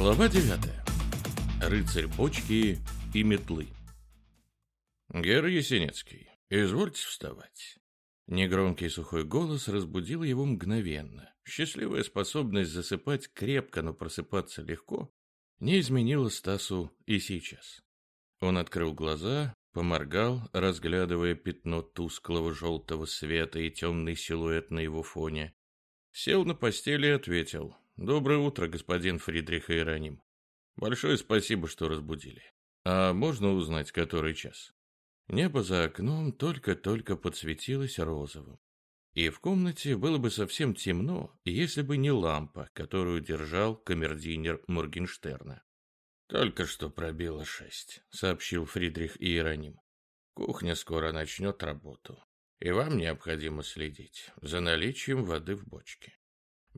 Глава 9. Рыцарь бочки и метлы. Гер Есенинский, извольте вставать. Негромкий сухой голос разбудил его мгновенно. Счастливая способность засыпать крепко, но просыпаться легко не изменила Стасу и сейчас. Он открыл глаза, поморгал, разглядывая пятно тусклого желтого света и темный силуэт на его фоне. Сел на постели и ответил — Доброе утро, господин Фридрих Иероним. Большое спасибо, что разбудили. А можно узнать, который час? Небо за окном только-только подсветилось розовым. И в комнате было бы совсем темно, если бы не лампа, которую держал камердинер Моргенштерна. «Только что пробило шесть», — сообщил Фридрих Иероним. «Кухня скоро начнет работу, и вам необходимо следить за наличием воды в бочке.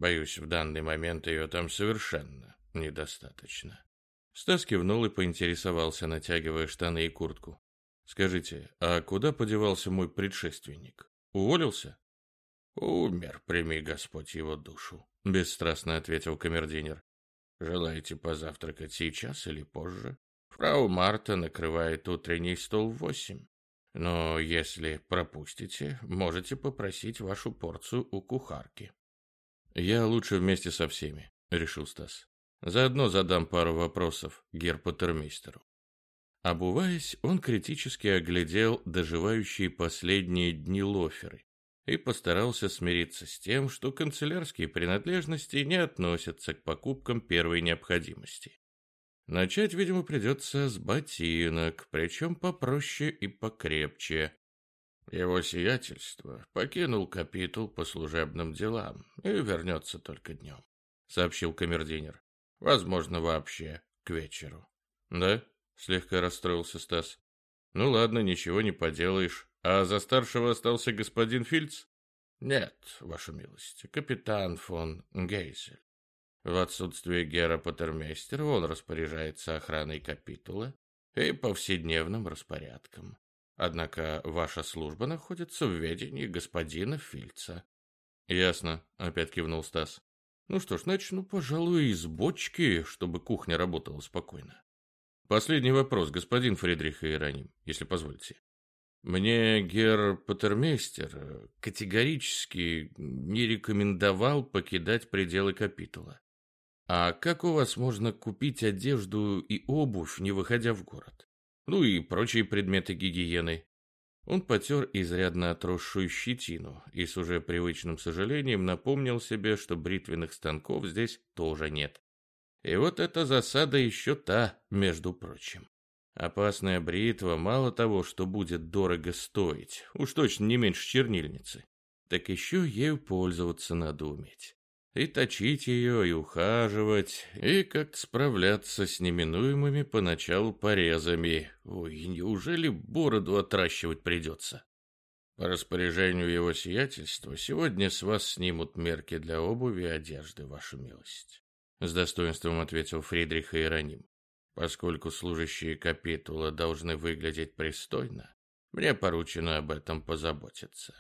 Боюсь, в данный момент ее там совершенно недостаточно. Стас кивнул и поинтересовался, натягивая штаны и куртку. «Скажите, а куда подевался мой предшественник? Уволился?» «Умер, прими Господь его душу», — бесстрастно ответил камердинер. «Желаете позавтракать сейчас или позже? Фрау Марта накрывает утренний стол в восемь. Но если пропустите, можете попросить вашу порцию у кухарки». «Я лучше вместе со всеми», — решил Стас. «Заодно задам пару вопросов герпатермейстеру». Обуваясь, он критически оглядел доживающие последние дни лоферы и постарался смириться с тем, что канцелярские принадлежности не относятся к покупкам первой необходимости. Начать, видимо, придется с ботинок, причем попроще и покрепче. Его сиятельство покинул капитул по служебным делам и вернется только днем, — сообщил камердинер. Возможно, вообще к вечеру. — Да? — слегка расстроился Стас. — Ну ладно, ничего не поделаешь. А за старшего остался господин Фильц? — Нет, ваша милость, капитан фон Гейзель. В отсутствие Гера Патермейстера он распоряжается охраной капитула и повседневным распорядком. Однако ваша служба находится в ведении господина Фильца. Ясно, опять кивнул Стас. Ну что ж, начну, пожалуй, из бочки, чтобы кухня работала спокойно. Последний вопрос, господин Фридрих Иероним, если позволите. Мне гер Патермейстер категорически не рекомендовал покидать пределы капитула. А как у вас можно купить одежду и обувь, не выходя в город? Ну и прочие предметы гигиены. Он потер изрядно отросшую щетину и с уже привычным сожалением напомнил себе, что бритвенных станков здесь тоже нет. И вот эта засада еще та, между прочим. Опасная бритва мало того, что будет дорого стоить, уж точно не меньше чернильницы, так еще ею пользоваться надо уметь и точить ее, и ухаживать, и как-то справляться с неминуемыми поначалу порезами. Ой, неужели бороду отращивать придется? По распоряжению его сиятельства, сегодня с вас снимут мерки для обуви и одежды, ваша милость. С достоинством ответил Фридрих Иероним. Поскольку служащие капитула должны выглядеть пристойно, мне поручено об этом позаботиться.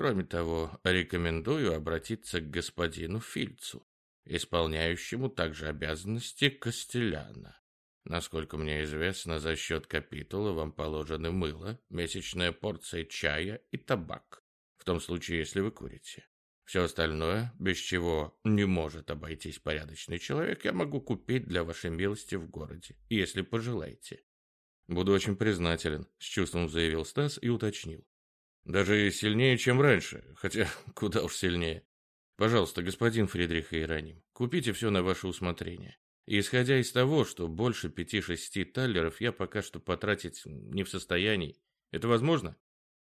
Кроме того, рекомендую обратиться к господину Фильцу, исполняющему также обязанности Костеляна. Насколько мне известно, за счет капитула вам положены мыло, месячная порция чая и табак, в том случае, если вы курите. Все остальное, без чего не может обойтись порядочный человек, я могу купить для вашей милости в городе, если пожелаете. Буду очень признателен, с чувством заявил Стас и уточнил. Даже сильнее, чем раньше, хотя куда уж сильнее. Пожалуйста, господин Фридрих Иероним, купите все на ваше усмотрение. И исходя из того, что больше пяти-шести таллеров я пока что потратить не в состоянии, это возможно?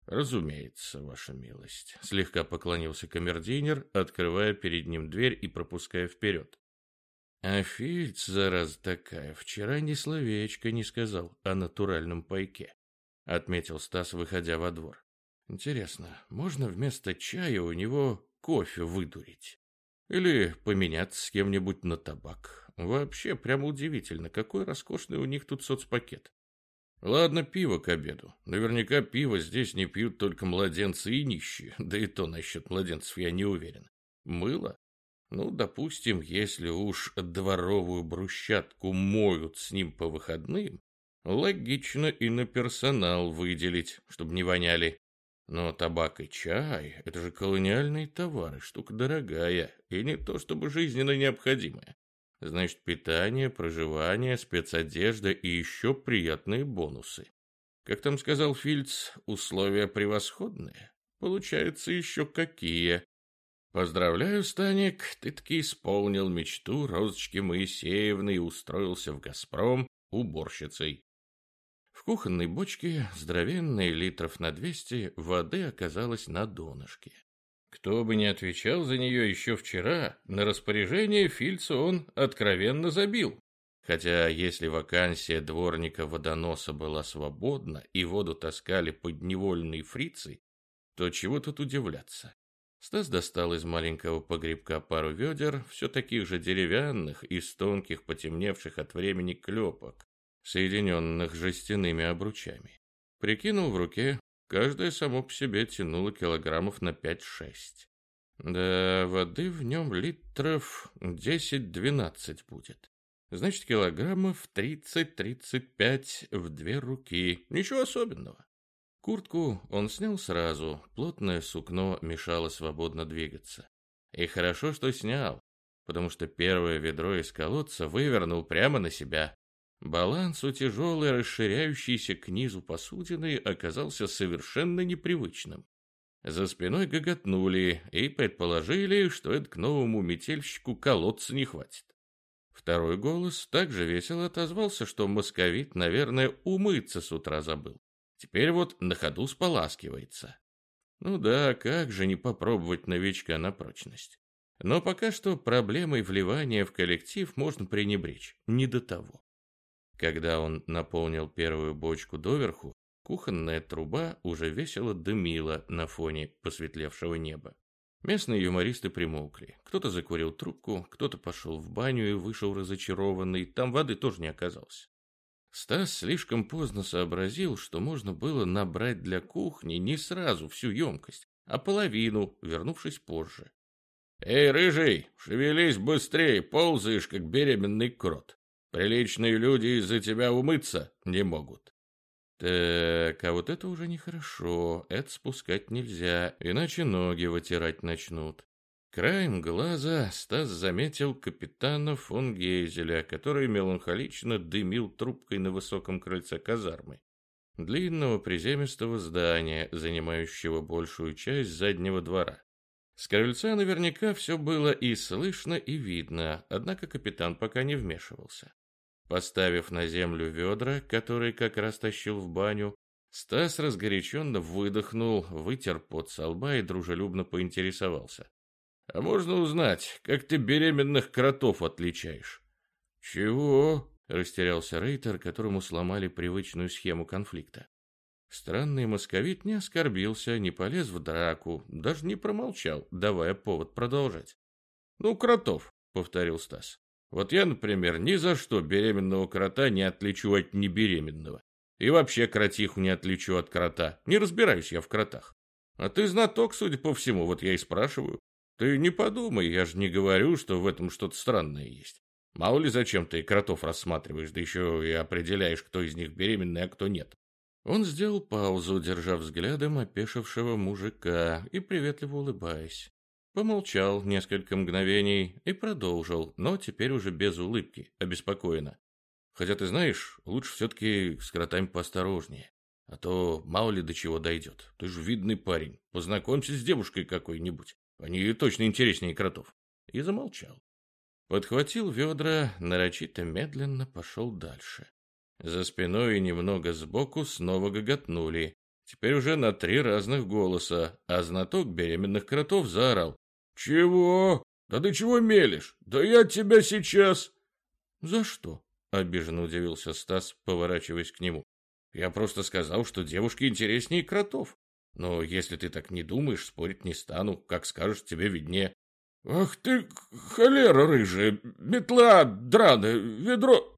Разумеется, ваша милость. Слегка поклонился камердинер, открывая перед ним дверь и пропуская вперед. А Фильц, зараза такая, вчера ни словечко не сказал о натуральном пайке, отметил Стас, выходя во двор. Интересно, можно вместо чая у него кофе выдурить? Или поменяться с кем-нибудь на табак? Вообще, прямо удивительно, какой роскошный у них тут соцпакет. Ладно, пиво к обеду. Наверняка пиво здесь не пьют только младенцы и нищие. Да и то насчет младенцев я не уверен. Мыло? Ну, допустим, если уж дворовую брусчатку моют с ним по выходным, логично и на персонал выделить, чтобы не воняли. Но табак и чай — это же колониальные товары, штука дорогая, и не то чтобы жизненно необходимая. Значит, питание, проживание, спецодежда и еще приятные бонусы. Как там сказал Фильц, условия превосходные. Получается еще какие. Поздравляю, Станик, ты таки исполнил мечту Розочки Моисеевны и устроился в «Газпром» уборщицей. В кухонной бочке, здоровенной литров на двести, воды оказалось на донышке. Кто бы ни отвечал за нее еще вчера, на распоряжение Фильца он откровенно забил. Хотя если вакансия дворника-водоноса была свободна и воду таскали подневольные фрицы, то чего тут удивляться. Стас достал из маленького погребка пару ведер, все таких же деревянных, из тонких, потемневших от времени клепок, соединенных жестяными обручами. Прикинул в руке, каждое само по себе тянуло килограммов на 5-6. Да, воды в нем литров 10-12 будет. Значит, килограммов 30-35 в две руки. Ничего особенного. Куртку он снял сразу, плотное сукно мешало свободно двигаться. И хорошо, что снял, потому что первое ведро из колодца вывернул прямо на себя. Баланс у тяжелой, расширяющейся к низу посудины оказался совершенно непривычным. За спиной гоготнули и предположили, что это к новому метельщику колодца не хватит. Второй голос также весело отозвался, что московит, наверное, умыться с утра забыл. Теперь вот на ходу споласкивается. Ну да, как же не попробовать новичка на прочность. Но пока что проблемой вливания в коллектив можно пренебречь. Не до того. Когда он наполнил первую бочку доверху, кухонная труба уже весело дымила на фоне посветлевшего неба. Местные юмористы примолкли. Кто-то закурил трубку, кто-то пошел в баню и вышел разочарованный. Там воды тоже не оказалось. Стас слишком поздно сообразил, что можно было набрать для кухни не сразу всю емкость, а половину, вернувшись позже. «Эй, рыжий, шевелись быстрее, ползаешь, как беременный крот. Приличные люди из-за тебя умыться не могут». Так, а вот это уже нехорошо, это спускать нельзя, иначе ноги вытирать начнут. Краем глаза Стас заметил капитана фон Гейзеля, который меланхолично дымил трубкой на высоком крыльце казармы. Длинного приземистого здания, занимающего большую часть заднего двора. С крыльца наверняка все было и слышно, и видно, однако капитан пока не вмешивался. Поставив на землю ведра, которые как раз тащил в баню, Стас разгоряченно выдохнул, вытер пот со лба и дружелюбно поинтересовался. А можно узнать, как ты беременных кротов отличаешь? Чего? Растерялся Рейтер, которому сломали привычную схему конфликта. Странный московит не оскорбился, не полез в драку, даже не промолчал, давая повод продолжать. «Ну, кротов», — повторил Стас. «Вот я, например, ни за что беременного крота не отличу от небеременного. И вообще кротиху не отличу от крота. Не разбираюсь я в кротах. А ты знаток, судя по всему, вот я и спрашиваю. Ты не подумай, я же не говорю, что в этом что-то странное есть. Мало ли зачем ты кротов рассматриваешь, да еще и определяешь, кто из них беременный, а кто нет. Он сделал паузу, держа взглядом опешившего мужика и приветливо улыбаясь. Помолчал несколько мгновений и продолжил, но теперь уже без улыбки, обеспокоенно. Хотя ты знаешь, лучше все-таки с кротами поосторожнее. А то мало ли до чего дойдет. Ты же видный парень. Познакомься с девушкой какой-нибудь. Они точно интереснее кротов. И замолчал. Подхватил ведра, нарочито медленно пошел дальше. За спиной и немного сбоку снова гоготнули. Теперь уже на три разных голоса, а знаток беременных кротов заорал. «Чего? Да ты чего мелешь? Да я тебя сейчас...» «За что?» — обиженно удивился Стас, поворачиваясь к нему. «Я просто сказал, что девушки интереснее кротов. Но если ты так не думаешь, спорить не стану. Как скажешь, тебе виднее. Ах ты, холера рыжая, метла драная, ведро...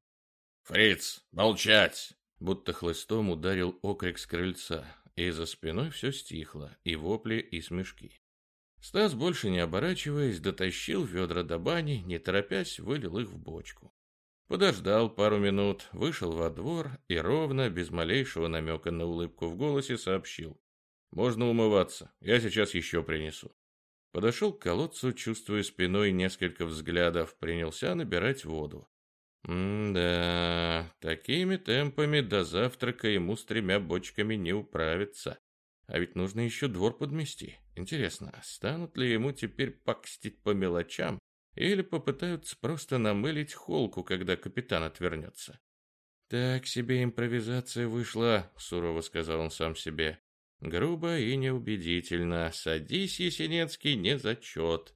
Фриц, молчать! Будто хлыстом ударил окрик с крыльца, и за спиной все стихло, и вопли, и смешки. Стас, больше не оборачиваясь, дотащил ведра до бани, не торопясь, вылил их в бочку. Подождал пару минут, вышел во двор и ровно, без малейшего намека на улыбку в голосе, сообщил. «Можно умываться, я сейчас еще принесу». Подошел к колодцу, чувствуя спиной несколько взглядов, принялся набирать воду. М-да, такими темпами до завтрака ему с тремя бочками не управиться. А ведь нужно еще двор подмести. Интересно, станут ли ему теперь пакстить по мелочам или попытаются просто намылить холку, когда капитан отвернется? «Так себе импровизация вышла», — сурово сказал он сам себе. «Грубо и неубедительно. Садись, Есенинский, не зачет.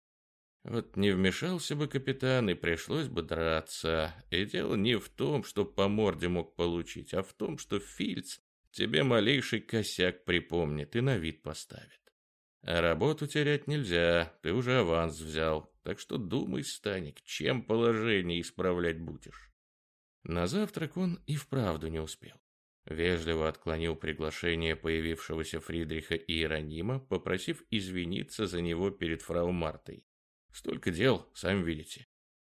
Вот не вмешался бы капитан, и пришлось бы драться. И дело не в том, что по морде мог получить, а в том, что Фильц тебе малейший косяк припомнит и на вид поставит. А работу терять нельзя, ты уже аванс взял, так что думай, Станик, чем положение исправлять будешь. На завтрак он и вправду не успел. Вежливо отклонил приглашение появившегося Фридриха Иеронима, попросив извиниться за него перед фрау Мартой. Столько дел, сами видите.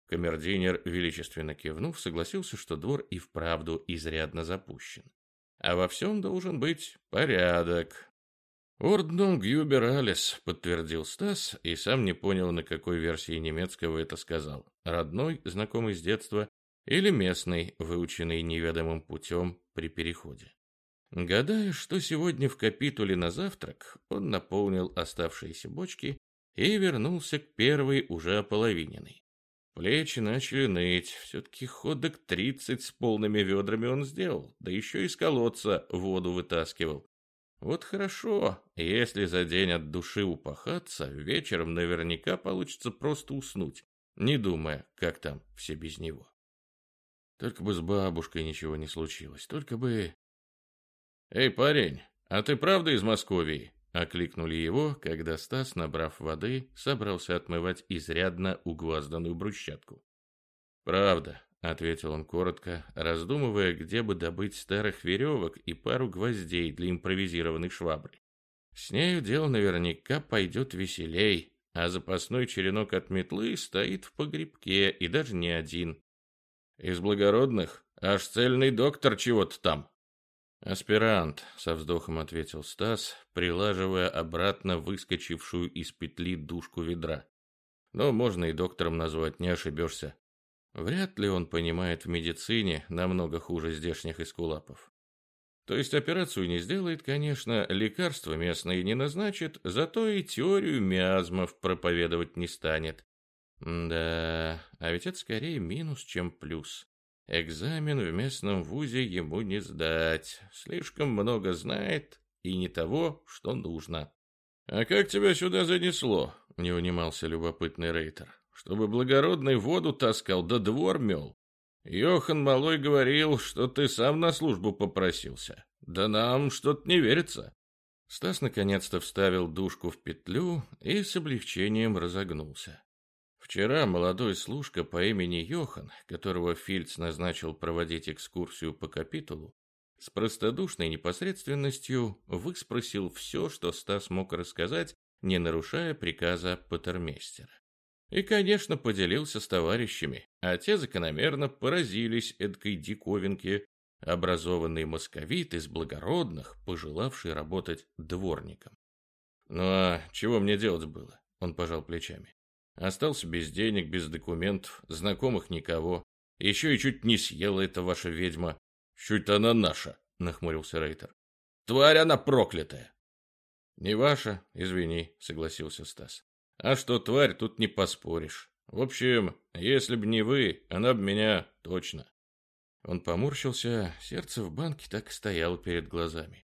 Камердинер, величественно кивнув, согласился, что двор и вправду изрядно запущен. А во всем должен быть порядок. «Орднунг юбералис», — подтвердил Стас, и сам не понял, на какой версии немецкого это сказал. Родной, знакомый с детства, или местный, выученный неведомым путем при переходе. Гадая, что сегодня в капитуле на завтрак, он наполнил оставшиеся бочки и вернулся к первой уже ополовиненной. Плечи начали ныть, все-таки ходок тридцать с полными ведрами он сделал, да еще из колодца воду вытаскивал. Вот хорошо, если за день от души упахаться, вечером наверняка получится просто уснуть, не думая, как там все без него. Только бы с бабушкой ничего не случилось, только бы... «Эй, парень, а ты правда из Московии?» Окликнули его, когда Стас, набрав воды, собрался отмывать изрядно угвозданную брусчатку. «Правда», — ответил он коротко, раздумывая, где бы добыть старых веревок и пару гвоздей для импровизированной швабры. С нею дело наверняка пойдет веселей, а запасной черенок от метлы стоит в погребке, и даже не один. Из благородных аж цельный доктор чего-то там. «Аспирант», — со вздохом ответил Стас, прилаживая обратно выскочившую из петли душку ведра. «Но можно и доктором назвать, не ошибешься. Вряд ли он понимает в медицине намного хуже здешних эскулапов. То есть операцию не сделает, конечно, лекарства местные не назначит, зато и теорию миазмов проповедовать не станет. Да, а ведь это скорее минус, чем плюс. Экзамен в местном вузе ему не сдать. Слишком много знает и не того, что нужно. «А как тебя сюда занесло?» — не унимался любопытный рейтер. «Чтобы благородный воду таскал, да двор мел. Йохан Малой говорил, что ты сам на службу попросился. Да нам что-то не верится». Стас наконец-то вставил душку в петлю и с облегчением разогнулся. Вчера молодой служка по имени Йохан, которого Фильц назначил проводить экскурсию по капитулу, с простодушной непосредственностью выспросил все, что Стас мог рассказать, не нарушая приказа патермейстера. И, конечно, поделился с товарищами, а те закономерно поразились эдакой диковинке, образованный московит из благородных, пожелавший работать дворником. «Ну а чего мне делать было?» — он пожал плечами. Остался без денег, без документов, знакомых никого. Еще и чуть не съела эта ваша ведьма. Чуть она наша, нахмурился Рейтер. Тварь она проклятая. Не ваша, извини, согласился Стас. А что тварь, тут не поспоришь. В общем, если б не вы, она б меня точно. Он поморщился, сердце в банке так и стояло перед глазами.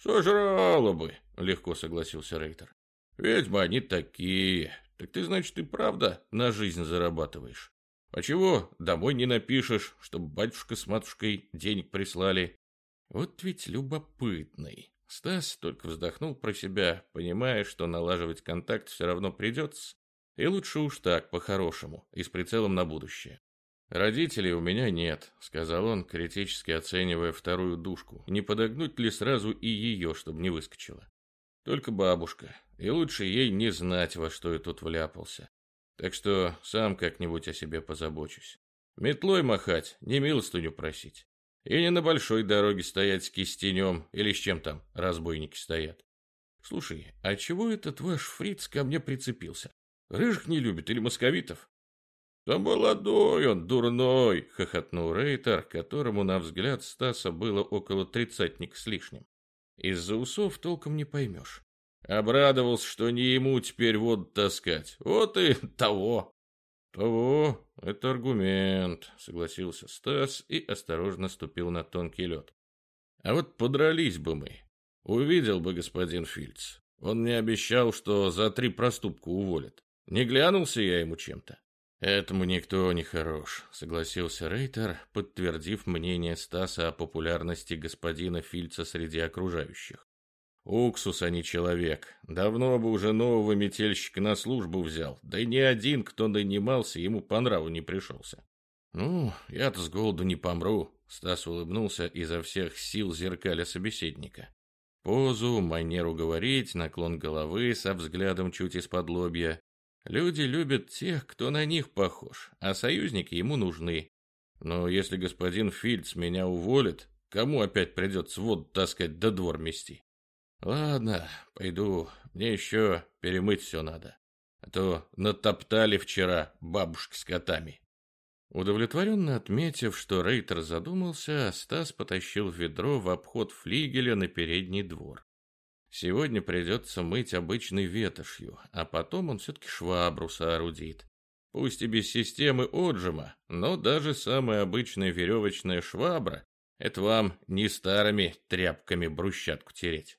«Сожрало бы», — легко согласился Рейтер. «Ведьмы они такие, так ты, значит, и правда на жизнь зарабатываешь. А чего домой не напишешь, чтобы батюшка с матушкой денег прислали? Вот ведь любопытный. Стас только вздохнул про себя, понимая, что налаживать контакт все равно придется. И лучше уж так, по-хорошему, и с прицелом на будущее. «Родителей у меня нет», — сказал он, критически оценивая вторую душку. «Не подогнуть ли сразу и ее, чтобы не выскочила?» «Только бабушка. И лучше ей не знать, во что я тут вляпался. Так что сам как-нибудь о себе позабочусь. Метлой махать, не милостыню просить. И не на большой дороге стоять с кистенем или с чем там разбойники стоят. Слушай, а чего этот ваш фриц ко мне прицепился? Рыжих не любит или московитов? Да молодой он, дурной, хохотнул Рейтер, которому, на взгляд Стаса, было около тридцатник с лишним. Из-за усов толком не поймешь. Обрадовался, что не ему теперь воду таскать. Вот и того. Того, это аргумент, согласился Стас и осторожно ступил на тонкий лед. А вот подрались бы мы. Увидел бы господин Фильц. Он мне обещал, что за три проступка уволят. Не глянулся я ему чем-то. Этому никто не хорош, согласился Рейтер, подтвердив мнение Стаса о популярности господина Фильца среди окружающих. Уксус, а не человек. Давно бы уже нового метельщика на службу взял. Да и ни один, кто нанимался, ему по нраву не пришелся. Ну, я-то с голоду не помру. Стас улыбнулся изо всех сил зеркаля собеседника. Позу, манеру говорить, наклон головы со взглядом чуть из-под лобья. Люди любят тех, кто на них похож, а союзники ему нужны. Но если господин Фильдс меня уволит, кому опять придется воду таскать до двор мести? Ладно, пойду. Мне еще перемыть все надо. А то натоптали вчера бабушки с котами. Удовлетворенно отметив, что Рейтер задумался, Стас потащил ведро в обход флигеля на передний двор. Сегодня придется мыть обычной ветошью, а потом он все-таки швабру соорудит. Пусть и без системы отжима, но даже самая обычная веревочная швабра — это вам не старыми тряпками брусчатку тереть.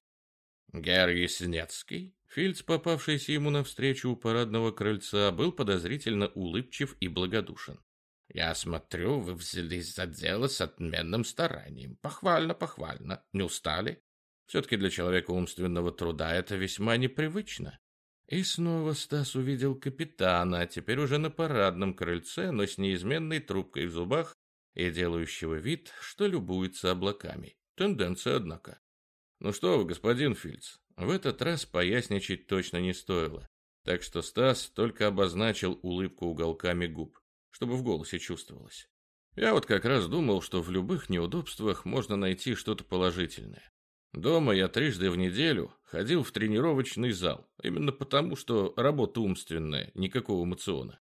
Герр Яснецкий, Фильц, попавшийся ему навстречу у парадного крыльца, был подозрительно улыбчив и благодушен. «Я смотрю, вы взялись за дело с отменным старанием. Похвально, похвально. Не устали? Все-таки для человека умственного труда это весьма непривычно». И снова Стас увидел капитана, теперь уже на парадном крыльце, но с неизменной трубкой в зубах и делающего вид, что любуется облаками. Тенденция, однако. Ну что вы, господин Фильц, в этот раз поясничать точно не стоило. Так что Стас только обозначил улыбку уголками губ, чтобы в голосе чувствовалось. Я вот как раз думал, что в любых неудобствах можно найти что-то положительное. Дома я трижды в неделю ходил в тренировочный зал, именно потому, что работа умственная, никакого мациона.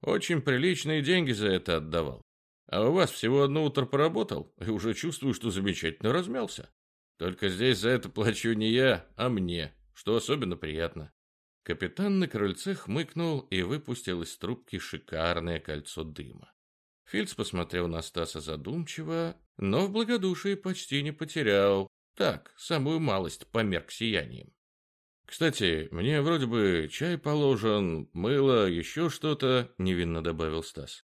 Очень приличные деньги за это отдавал. А у вас всего одно утро поработал, и уже чувствую, что замечательно размялся. Только здесь за это плачу не я, а мне, что особенно приятно. Капитан на крыльце хмыкнул и выпустил из трубки шикарное кольцо дыма. Фильц посмотрел на Стаса задумчиво, но в благодушии почти не потерял. Так, самую малость померк сиянием. «Кстати, мне вроде бы чай положен, мыло, еще что-то», — невинно добавил Стас.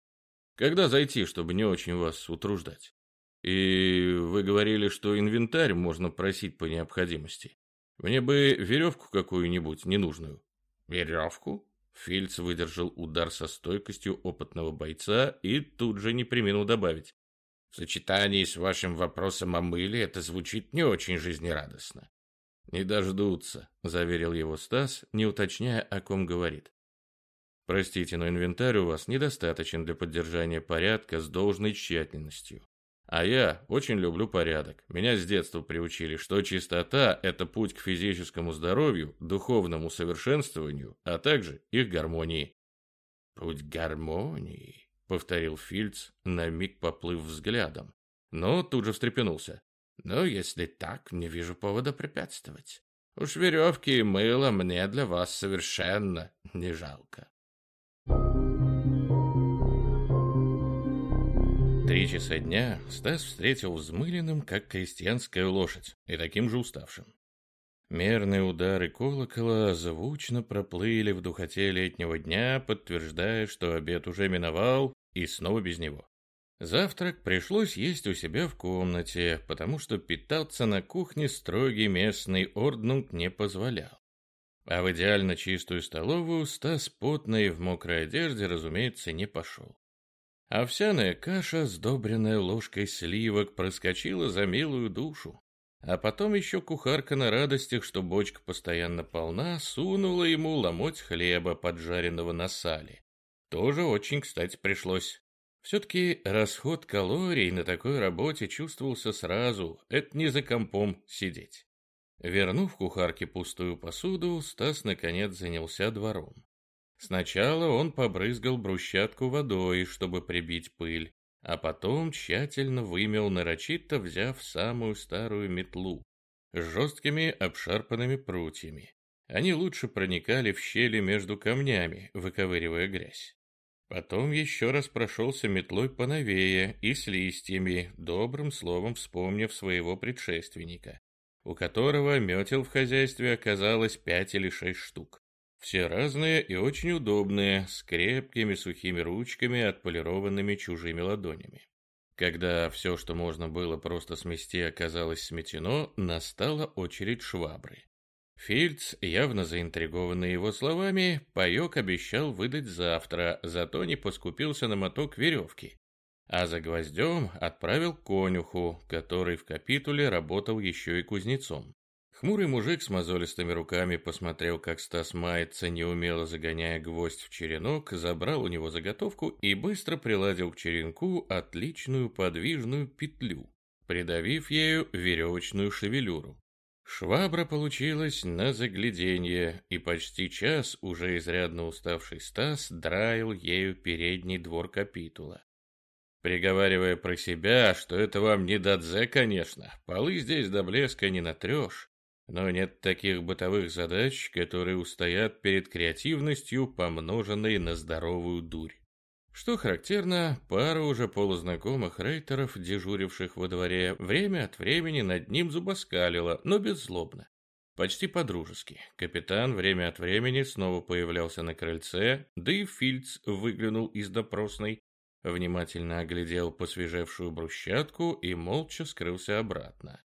«Когда зайти, чтобы не очень вас утруждать?» И вы говорили, что инвентарь можно просить по необходимости. Мне бы веревку какую-нибудь ненужную. Веревку? Фильц выдержал удар со стойкостью опытного бойца и тут же не применил добавить. В сочетании с вашим вопросом о мыле это звучит не очень жизнерадостно. Не дождутся, заверил его Стас, не уточняя, о ком говорит. Простите, но инвентарь у вас недостаточен для поддержания порядка с должной тщательностью. А я очень люблю порядок. Меня с детства приучили, что чистота – это путь к физическому здоровью, духовному совершенствованию, а также их гармонии. «Путь гармонии», – повторил Фильц, на миг поплыв взглядом. Но тут же встрепенулся. «Ну, если так, не вижу повода препятствовать. Уж веревки и мыло мне для вас совершенно не жалко». Три часа дня Стас встретил взмыленным, как крестьянская лошадь, и таким же уставшим. Мерные удары колокола звучно проплыли в духоте летнего дня, подтверждая, что обед уже миновал, и снова без него. Завтрак пришлось есть у себя в комнате, потому что питаться на кухне строгий местный орднунг не позволял. А в идеально чистую столовую Стас потный в мокрой одежде, разумеется, не пошел. Овсяная каша, сдобренная ложкой сливок, проскочила за милую душу. А потом еще кухарка на радостях, что бочка постоянно полна, сунула ему ломоть хлеба, поджаренного на сале. Тоже очень, кстати, пришлось. Все-таки расход калорий на такой работе чувствовался сразу, это не за компом сидеть. Вернув кухарке пустую посуду, Стас наконец занялся двором. Сначала он побрызгал брусчатку водой, чтобы прибить пыль, а потом тщательно вымел нарочито, взяв самую старую метлу с жесткими обшарпанными прутьями. Они лучше проникали в щели между камнями, выковыривая грязь. Потом еще раз прошелся метлой поновее и с листьями, добрым словом вспомнив своего предшественника, у которого метел в хозяйстве оказалось пять или шесть штук. Все разные и очень удобные, с крепкими сухими ручками, отполированными чужими ладонями. Когда все, что можно было просто смести, оказалось сметено, настала очередь швабры. Фильц, явно заинтригованный его словами, паек обещал выдать завтра, зато не поскупился на моток веревки. А за гвоздем отправил конюху, который в капитуле работал еще и кузнецом. Хмурый мужик с мозолистыми руками посмотрел, как Стас мается, неумело загоняя гвоздь в черенок, забрал у него заготовку и быстро приладил к черенку отличную подвижную петлю, придавив ею веревочную шевелюру. Швабра получилась на загляденье, и почти час уже изрядно уставший Стас драил ею передний двор капитула. Приговаривая про себя, что это вам не дадзе, конечно, полы здесь до блеска не натрешь, но нет таких бытовых задач, которые устоят перед креативностью, помноженной на здоровую дурь. Что характерно, пара уже полузнакомых рейтеров, дежуривших во дворе, время от времени над ним зубоскалила, но беззлобно. Почти по-дружески. Капитан время от времени снова появлялся на крыльце, да и Фильц выглянул из допросной, внимательно оглядел посвежевшую брусчатку и молча скрылся обратно.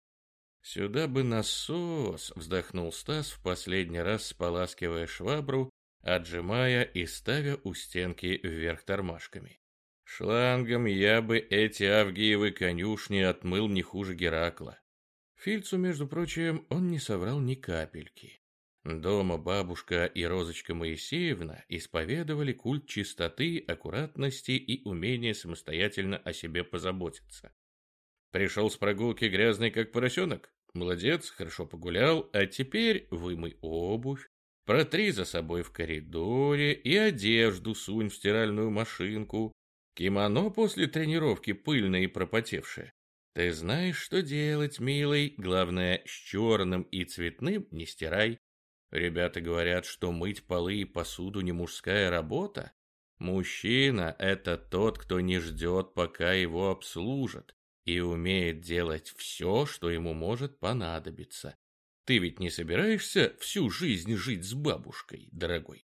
«Сюда бы насос!» — вздохнул Стас в последний раз, споласкивая швабру, отжимая и ставя у стенки вверх тормашками. «Шлангом я бы эти Авгиевы конюшни отмыл не хуже Геракла». Фильцу, между прочим, он не соврал ни капельки. Дома бабушка и Розочка Моисеевна исповедовали культ чистоты, аккуратности и умения самостоятельно о себе позаботиться. Пришел с прогулки грязный, как поросенок? Молодец, хорошо погулял, а теперь вымой обувь, протри за собой в коридоре и одежду сунь в стиральную машинку. Кимоно после тренировки пыльное и пропотевшее. Ты знаешь, что делать, милый, главное, с черным и цветным не стирай. Ребята говорят, что мыть полы и посуду не мужская работа. Мужчина — это тот, кто не ждет, пока его обслужат и умеет делать все, что ему может понадобиться. Ты ведь не собираешься всю жизнь жить с бабушкой, дорогой?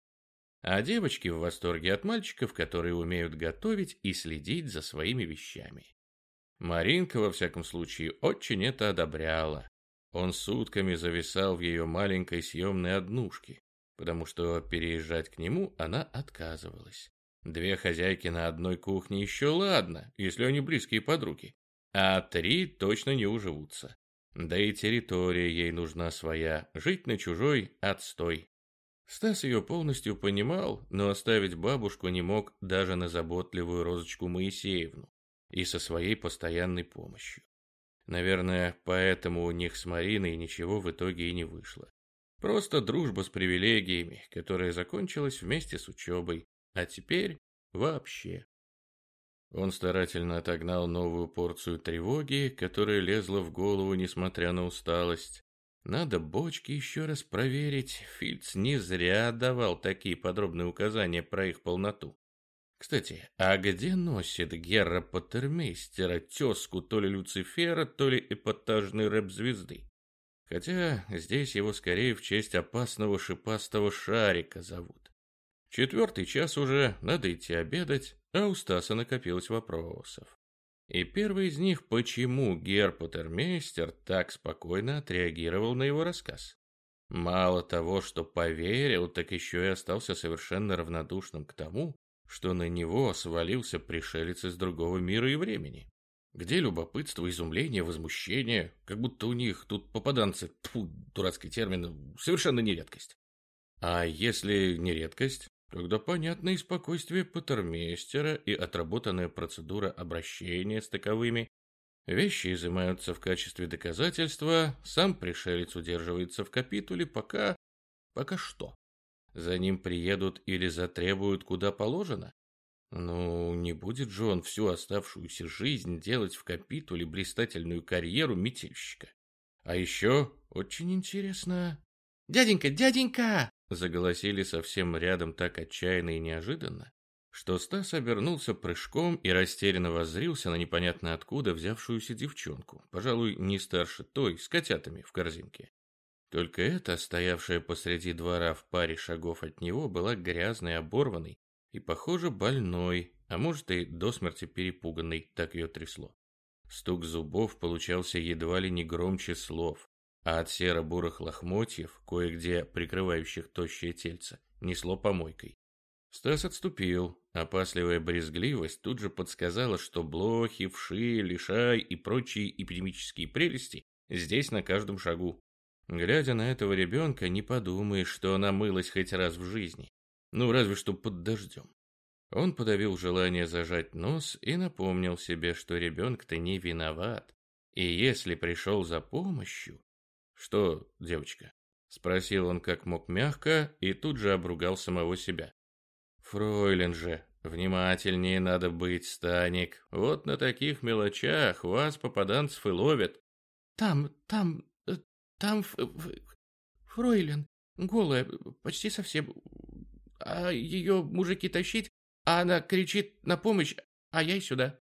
А девочки в восторге от мальчиков, которые умеют готовить и следить за своими вещами. Маринка, во всяком случае, очень это одобряла. Он сутками зависал в ее маленькой съемной однушке, потому что переезжать к нему она отказывалась. Две хозяйки на одной кухне еще ладно, если они близкие подруги а три точно не уживутся. Да и территория ей нужна своя, жить на чужой – отстой. Стас ее полностью понимал, но оставить бабушку не мог даже на заботливую Розочку Моисеевну и со своей постоянной помощью. Наверное, поэтому у них с Мариной ничего в итоге и не вышло. Просто дружба с привилегиями, которая закончилась вместе с учебой, а теперь вообще. Он старательно отогнал новую порцию тревоги, которая лезла в голову, несмотря на усталость. Надо бочки еще раз проверить. Фильц не зря давал такие подробные указания про их полноту. Кстати, а где носит Герра Поттермейстера тезку то ли Люцифера, то ли эпатажной рэп-звезды? Хотя здесь его скорее в честь опасного шипастого шарика зовут. Четвертый час уже, надо идти обедать, а у Стаса накопилось вопросов. И первый из них, почему Герпотермейстер так спокойно отреагировал на его рассказ. Мало того, что поверил, так еще и остался совершенно равнодушным к тому, что на него свалился пришелец из другого мира и времени. Где любопытство, изумление, возмущение? Как будто у них тут попаданцы, тьфу, дурацкий термин, совершенно не редкость. А если не редкость, тогда понятно и спокойствие патермейстера, и отработанная процедура обращения с таковыми. Вещи изымаются в качестве доказательства, сам пришелец удерживается в капитуле, пока... пока что? За ним приедут или затребуют куда положено? Ну, не будет же он всю оставшуюся жизнь делать в капитуле блистательную карьеру метельщика. А еще очень интересно... «Дяденька, дяденька!» Заголосили совсем рядом так отчаянно и неожиданно, что Стас обернулся прыжком и растерянно воззрился на непонятно откуда взявшуюся девчонку, пожалуй, не старше той, с котятами в корзинке. Только эта, стоявшая посреди двора в паре шагов от него, была грязной, оборванной и, похоже, больной, а может и до смерти перепуганной, так ее трясло. Стук зубов получался едва ли не громче слов, а от серо-бурых лохмотьев, кое-где прикрывающих тощее тельце, несло помойкой. Стас отступил. Опасливая брезгливость тут же подсказала, что блохи, вши, лишай и прочие эпидемические прелести здесь на каждом шагу. Глядя на этого ребенка, не подумаешь, что она мылась хоть раз в жизни. Ну, разве что под дождем. Он подавил желание зажать нос и напомнил себе, что ребенок-то не виноват. И если пришел за помощью... Что, девочка? Спросил он как мог мягко и тут же обругал самого себя. Фройлен же, внимательнее надо быть, Станик. Вот на таких мелочах вас, попаданцев, и ловят. Там, там, э, там Фройлен, голая, почти совсем а ее мужики тащить, а она кричит на помощь, а я и сюда.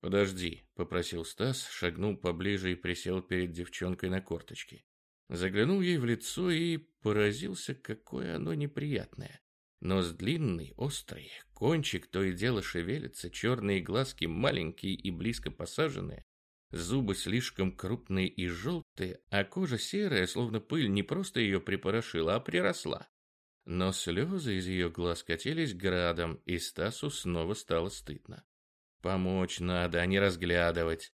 «Подожди», — попросил Стас, шагнул поближе и присел перед девчонкой на корточки. Заглянул ей в лицо и поразился, какое оно неприятное. Нос длинный, острый, кончик то и дело шевелится, черные глазки маленькие и близко посаженные, зубы слишком крупные и желтые, а кожа серая, словно пыль не просто ее припорошила, а приросла. Но слезы из ее глаз катились градом, и Стасу снова стало стыдно. Помочь надо, а не разглядывать.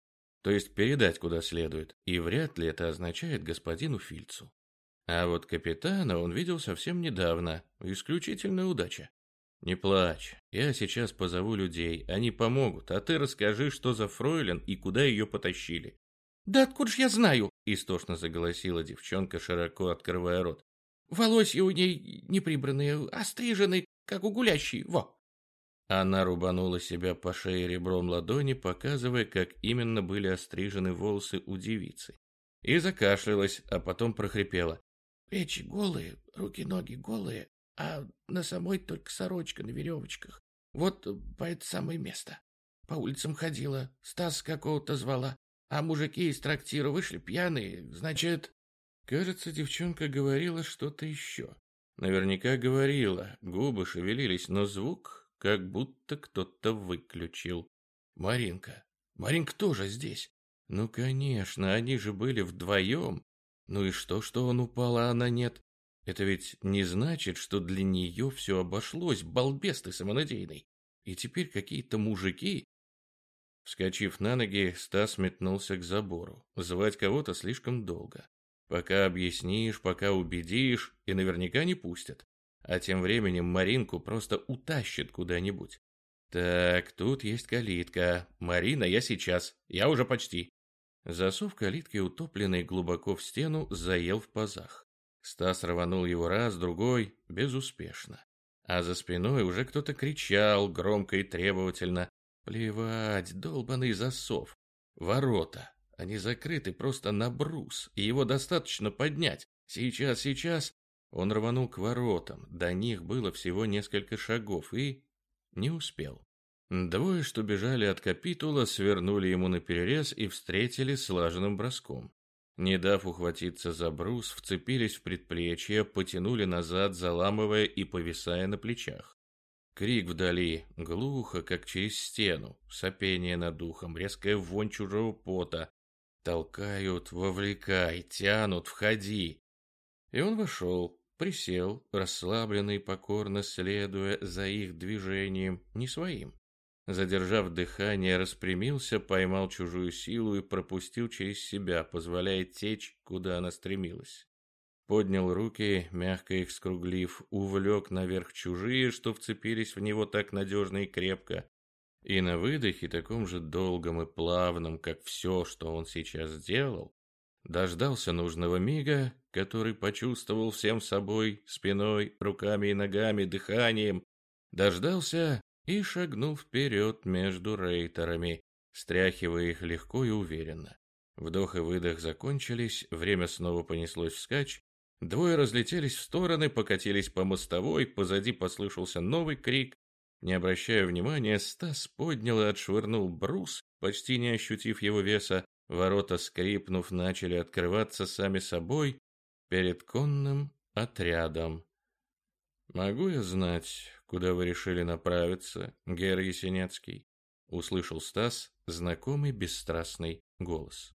То есть передать куда следует, и вряд ли это означает господину Фильцу. А вот капитана он видел совсем недавно, исключительная удача. Не плачь, я сейчас позову людей, они помогут, а ты расскажи, что за фройлен и куда ее потащили. Да откуда ж я знаю? Истошно заголосила девчонка, широко открывая рот. Волосья у ней не прибранные, а стрижены, как у гулящей, во!» Она рубанула себя по шее ребром ладони, показывая, как именно были острижены волосы у девицы. И закашлялась, а потом прохрипела. «Плечи голые, руки-ноги голые, а на самой только сорочка на веревочках. Вот по это самое место. По улицам ходила, Стас какого-то звала, а мужики из трактира вышли пьяные, значит...» Кажется, девчонка говорила что-то еще. Наверняка говорила, губы шевелились, но звук как будто кто-то выключил. Маринка. Маринка тоже здесь. Ну, конечно, они же были вдвоем. Ну и что, что он упал, а она нет? Это ведь не значит, что для нее все обошлось, балбес ты самонадеянный. И теперь какие-то мужики... Вскочив на ноги, Стас метнулся к забору. Звать кого-то слишком долго. Пока объяснишь, пока убедишь, и наверняка не пустят. А тем временем Маринку просто утащат куда-нибудь. Так, тут есть калитка. Марина, я сейчас. Я уже почти. Засов калитки, утопленный глубоко в стену, заел в пазах. Стас рванул его раз, другой, безуспешно. А за спиной уже кто-то кричал, громко и требовательно. Плевать, долбаный засов. Ворота. Они закрыты просто на брус, и его достаточно поднять. Сейчас, сейчас. Он рванул к воротам. До них было всего несколько шагов и не успел. Двое, что бежали от капитула, свернули ему на перерез и встретили слаженным броском. Не дав ухватиться за брус, вцепились в предплечье, потянули назад, заламывая и повисая на плечах. Крик вдали, глухо, как через стену, сопение над духом, резкая вонь чужого пота, Толкают, вовлекай, тянут, входи. И он вошел, присел, расслабленный, покорно следуя за их движением, не своим. задержав дыхание, распрямился, поймал чужую силу и пропустил через себя, позволяя течь, куда она стремилась. Поднял руки, мягко их скруглив, увлек наверх чужие, что вцепились в него так надежно и крепко, и на выдохе, таком же долгом и плавном, как все, что он сейчас сделал, дождался нужного мига, который почувствовал всем собой, спиной, руками и ногами, дыханием, дождался и шагнул вперед между рейтерами, стряхивая их легко и уверенно. Вдох и выдох закончились, время снова понеслось вскачь, двое разлетелись в стороны, покатились по мостовой, позади послышался новый крик. Не обращая внимания, Стас поднял и отшвырнул брус, почти не ощутив его веса, ворота, скрипнув, начали открываться сами собой перед конным отрядом. «Могу я знать, куда вы решили направиться, Гер Есенецкий?» Услышал Стас знакомый бесстрастный голос.